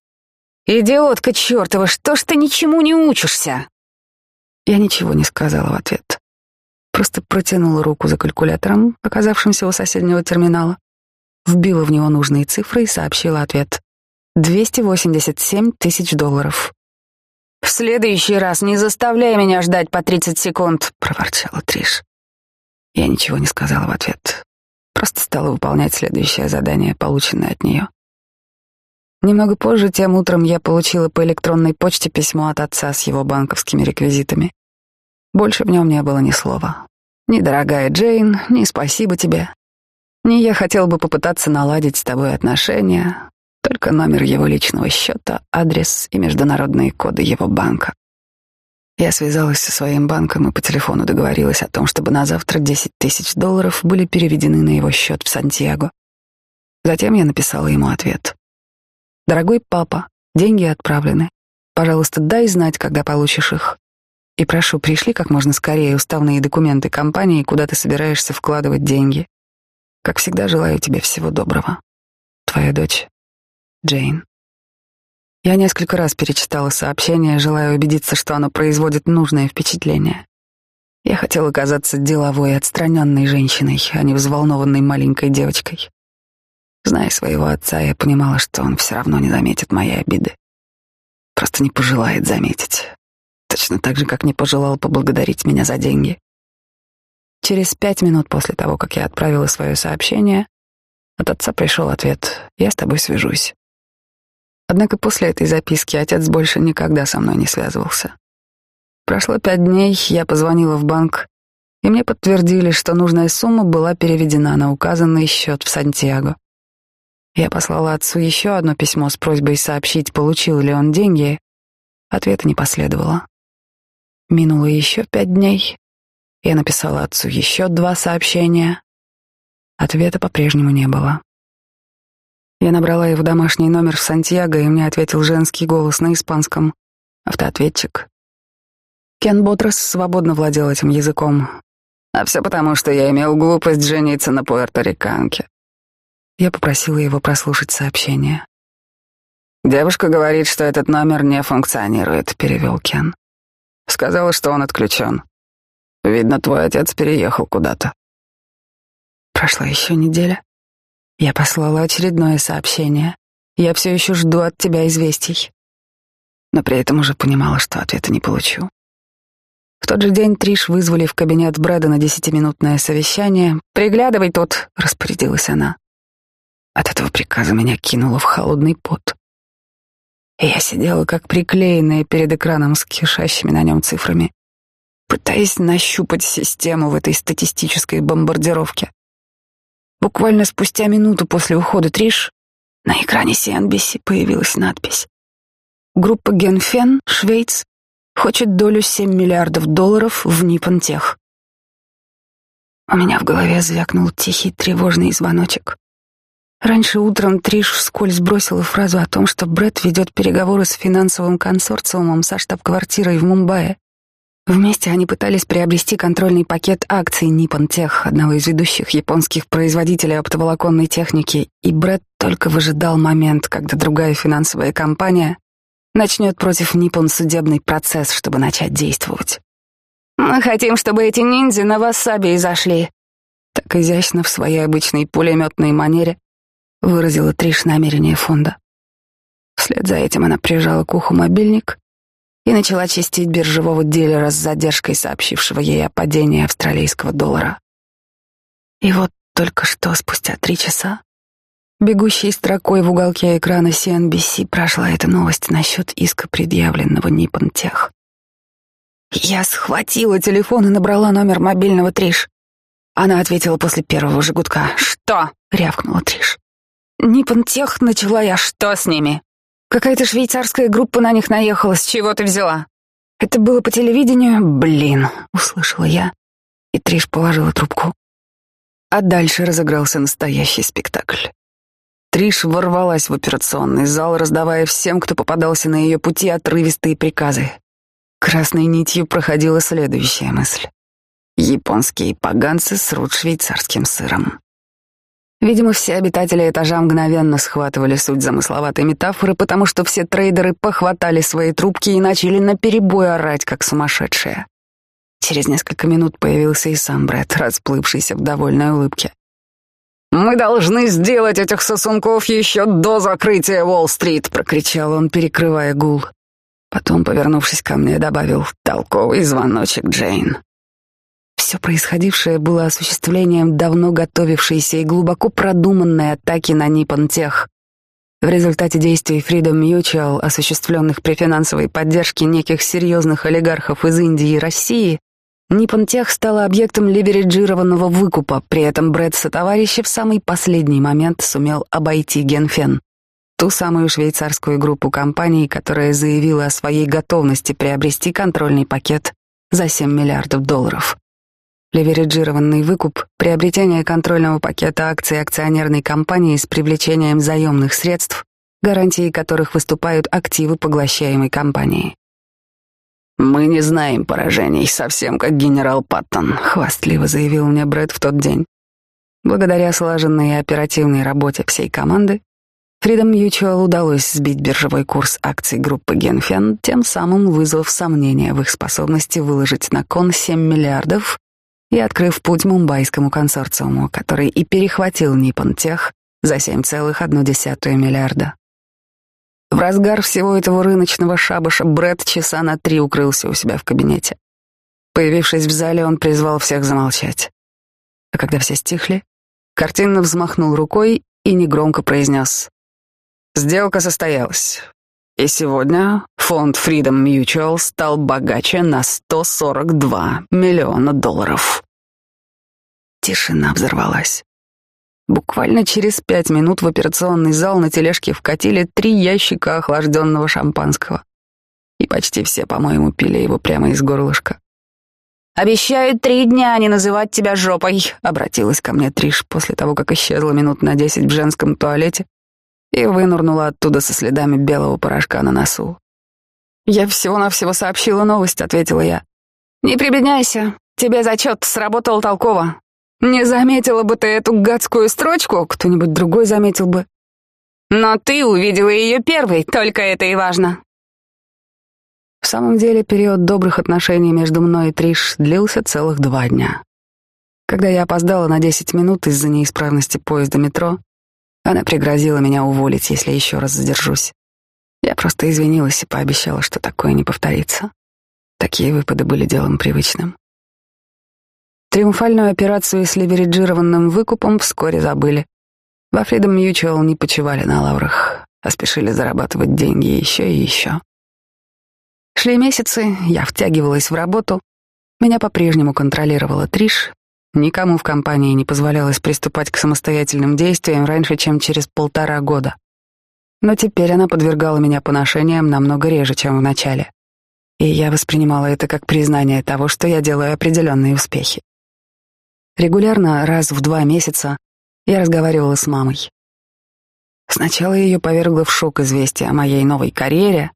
«Идиотка чертова, что ж ты ничему не учишься?»
Я ничего не сказала в ответ. Просто протянула руку за калькулятором, оказавшимся у соседнего терминала, вбила в него нужные цифры и сообщила ответ. 287 тысяч долларов. «В следующий раз не заставляй меня ждать по 30 секунд», — проворчала Триш. Я ничего не сказала в ответ. Просто стала выполнять следующее задание, полученное от нее. Немного позже, тем утром, я получила по электронной почте письмо от отца с его банковскими реквизитами. Больше в нем не было ни слова. Ни «дорогая Джейн», ни «спасибо тебе», ни «я хотел бы попытаться наладить с тобой отношения», только номер его личного счета, адрес и международные коды его банка. Я связалась со своим банком и по телефону договорилась о том, чтобы на завтра 10 тысяч долларов были переведены на его счет в Сантьяго. Затем я написала ему ответ. Дорогой папа, деньги отправлены. Пожалуйста, дай знать, когда получишь их. И прошу, пришли как можно скорее уставные документы компании, куда ты собираешься вкладывать деньги. Как всегда, желаю тебе всего доброго. Твоя дочь Джейн. Я несколько раз перечитала сообщение, желая убедиться, что оно производит нужное впечатление. Я хотела казаться деловой, отстраненной женщиной, а не взволнованной маленькой девочкой. Зная своего отца, я понимала, что он все равно не заметит моей обиды. Просто не пожелает заметить. Точно так же, как не пожелал поблагодарить меня за деньги. Через пять минут после того, как я отправила свое сообщение, от отца пришел ответ «Я с тобой свяжусь». Однако после этой записки отец больше никогда со мной не связывался. Прошло пять дней, я позвонила в банк, и мне подтвердили, что нужная сумма была переведена на указанный счет в Сантьяго. Я послала отцу еще одно письмо с просьбой сообщить, получил ли он деньги. Ответа не последовало. Минуло еще пять дней. Я написала отцу еще два сообщения. Ответа по-прежнему не было. Я набрала его домашний номер в Сантьяго, и мне ответил женский голос на испанском. Автоответчик. Кен Ботрос свободно владел этим языком. А все потому, что я имел глупость жениться на пуэрториканке. Я попросила его прослушать сообщение. «Девушка говорит, что этот номер не функционирует», — перевел Кен. «Сказала, что он отключен. Видно, твой отец переехал куда-то». Прошла еще неделя. Я послала очередное сообщение. Я все еще жду от тебя известий. Но при этом уже понимала, что ответа не получу. В тот же день Триш вызвали в кабинет Брэда на десятиминутное совещание. «Приглядывай тут», — распорядилась она. От этого приказа меня кинуло в холодный пот. И я сидела как приклеенная перед экраном с кишащими на нем цифрами, пытаясь нащупать систему в этой статистической бомбардировке. Буквально спустя минуту после ухода Триш на экране CNBC появилась надпись. Группа Генфен, Швейц, хочет долю 7 миллиардов долларов в Ниппонтех. У меня в голове звякнул тихий тревожный звоночек. Раньше утром Триш вскользь бросила фразу о том, что Брэд ведет переговоры с финансовым консорциумом со штаб-квартирой в Мумбаи. Вместе они пытались приобрести контрольный пакет акций Nippon Tech, одного из ведущих японских производителей оптоволоконной техники, и Брэд только выжидал момент, когда другая финансовая компания начнет против Nippon судебный процесс, чтобы начать действовать. «Мы хотим, чтобы эти ниндзя на васаби и зашли», так изящно в своей обычной пулеметной манере выразила Триш намерение фонда. Вслед за этим она прижала к уху мобильник и начала чистить биржевого дилера с задержкой, сообщившего ей о падении австралийского доллара. И вот только что, спустя три часа, бегущей строкой в уголке экрана CNBC прошла эта новость насчет иска, предъявленного Nippon Тех. Я схватила телефон и набрала номер мобильного Триш. Она ответила после первого же «Что?» — рявкнула Триш. Ниппонтех начала я, что с ними? Какая-то швейцарская группа на них наехала, с чего ты взяла? Это было по телевидению? Блин, услышала я. И Триш положила трубку. А дальше разыгрался настоящий спектакль. Триш ворвалась в операционный зал, раздавая всем, кто попадался на ее пути, отрывистые приказы. Красной нитью проходила следующая мысль. Японские поганцы срут швейцарским сыром. Видимо, все обитатели этажа мгновенно схватывали суть замысловатой метафоры, потому что все трейдеры похватали свои трубки и начали наперебой орать, как сумасшедшие.
Через несколько минут появился и сам Брэд, расплывшийся в довольной улыбке.
«Мы должны сделать этих сосунков еще до закрытия Уолл-стрит!» — прокричал он, перекрывая гул.
Потом, повернувшись ко мне, добавил «Толковый звоночек, Джейн». Все происходившее было осуществлением давно готовившейся и глубоко продуманной атаки на Ниппон-Тех. В результате действий Freedom Mutual, осуществленных при финансовой поддержке неких серьезных олигархов из Индии и России, Ниппонтех стала объектом либериджированного выкупа, при этом Брэд товарищи в самый последний момент сумел обойти Генфен, ту самую швейцарскую группу компаний, которая заявила о своей готовности приобрести контрольный пакет за 7 миллиардов долларов. Левериджированный выкуп — приобретение контрольного пакета акций акционерной компании с привлечением заемных средств, гарантией которых выступают активы поглощаемой компании.
«Мы не знаем поражений, совсем как генерал Паттон», — хвастливо заявил мне Брэд в тот день. Благодаря слаженной и оперативной работе всей команды, Freedom Mutual удалось сбить биржевой курс акций группы Генфен, тем самым вызвав сомнения в их способности выложить на кон 7 миллиардов и открыв путь мумбайскому консорциуму, который и перехватил Nippon Тех за 7,1 миллиарда. В разгар всего этого рыночного шабаша Брэд часа на три укрылся у себя в кабинете. Появившись в зале, он призвал всех замолчать. А когда все стихли, картинно взмахнул рукой и негромко произнес «Сделка состоялась, и сегодня фонд Freedom Mutual стал богаче на 142 миллиона долларов. Тишина взорвалась. Буквально через пять минут в операционный зал на тележке вкатили три ящика охлажденного шампанского. И почти все, по-моему, пили его прямо из горлышка. «Обещаю три дня не называть тебя жопой», — обратилась ко мне Триш после того, как исчезла минут на десять в женском туалете и вынурнула оттуда со следами белого порошка на носу. «Я всего-навсего сообщила новость», — ответила я. «Не прибедняйся, тебе зачет сработал толково. Не заметила бы ты эту гадскую строчку, кто-нибудь другой заметил бы. Но ты увидела ее первой, только это и важно». В самом деле, период добрых отношений между мной и Триш длился целых два дня. Когда я опоздала на десять минут из-за неисправности поезда метро, она пригрозила меня уволить, если еще раз задержусь. Я просто извинилась и пообещала, что такое не повторится. Такие выпады были делом привычным. Триумфальную операцию с левериджированным выкупом вскоре забыли. Во Freedom Mutual не почивали на лаврах, а спешили зарабатывать деньги еще и еще. Шли месяцы, я втягивалась в работу. Меня по-прежнему контролировала Триш, Никому в компании не позволялось приступать к самостоятельным действиям раньше, чем через полтора года. Но теперь она подвергала меня поношениям намного реже, чем в начале. И я воспринимала это как признание того, что я делаю определенные успехи. Регулярно, раз в два месяца, я разговаривала с мамой. Сначала ее повергло в шок известие о моей новой карьере.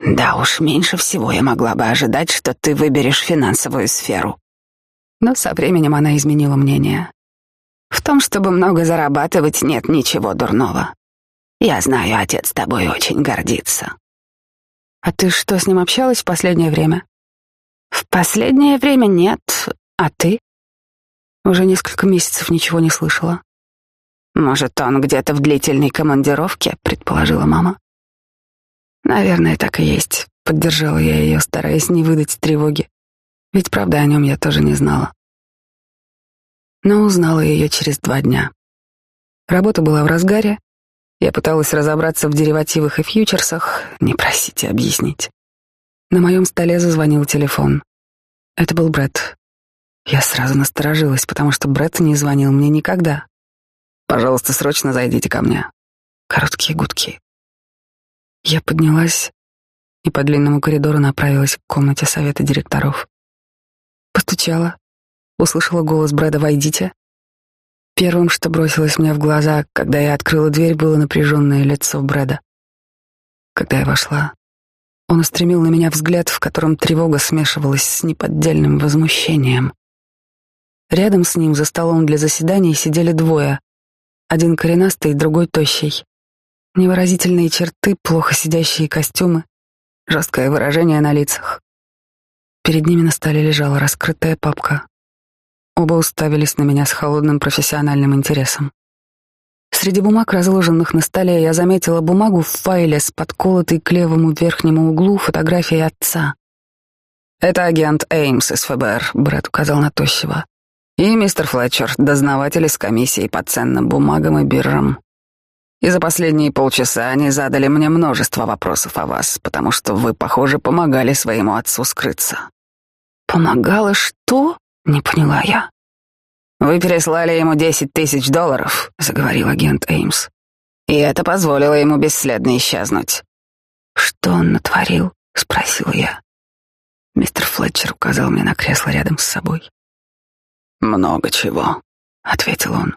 Да уж, меньше всего я могла бы ожидать, что ты выберешь финансовую сферу. Но со временем она изменила мнение. В том, чтобы много зарабатывать, нет ничего дурного. Я знаю, отец тобой очень гордится. А ты что, с ним общалась в последнее время? В последнее время нет. А ты? Уже несколько месяцев ничего не слышала. Может, он где-то в длительной командировке, предположила мама. Наверное, так и есть, поддержала я ее, стараясь не выдать тревоги. Ведь правда о нем я тоже не знала. Но узнала ее через два дня. Работа была в разгаре. Я пыталась разобраться в деривативах и фьючерсах. Не просите объяснить. На моем столе зазвонил телефон. Это был Брэд. Я сразу насторожилась, потому что Брэд не звонил мне никогда. «Пожалуйста, срочно зайдите ко мне». Короткие гудки. Я поднялась и по длинному коридору направилась к комнате совета директоров. Постучала, услышала голос Брэда «Войдите». Первым, что бросилось мне в глаза, когда я открыла дверь, было напряженное лицо Брэда. Когда я вошла, он устремил на меня взгляд, в котором тревога смешивалась с неподдельным возмущением. Рядом с ним за столом для заседаний сидели двое. Один коренастый, другой тощий. Невыразительные черты, плохо сидящие костюмы, жесткое выражение на лицах.
Перед ними на столе лежала раскрытая папка. Оба уставились на меня с холодным профессиональным интересом. Среди бумаг, разложенных на столе, я заметила бумагу в файле с подколотой к левому верхнему углу фотографией отца.
«Это агент Эймс из ФБР», — брат указал на тощего. «И мистер Флетчер, дознаватель из комиссии по ценным бумагам и биржам. И за последние полчаса они задали мне множество вопросов о вас, потому что вы, похоже, помогали своему отцу скрыться».
«Помогала что?» — не поняла я.
«Вы переслали ему десять тысяч долларов», — заговорил агент Эймс. «И это позволило ему бесследно исчезнуть».
«Что он натворил?» — спросил я. Мистер Флетчер указал мне на кресло рядом с собой.
«Много чего», — ответил он.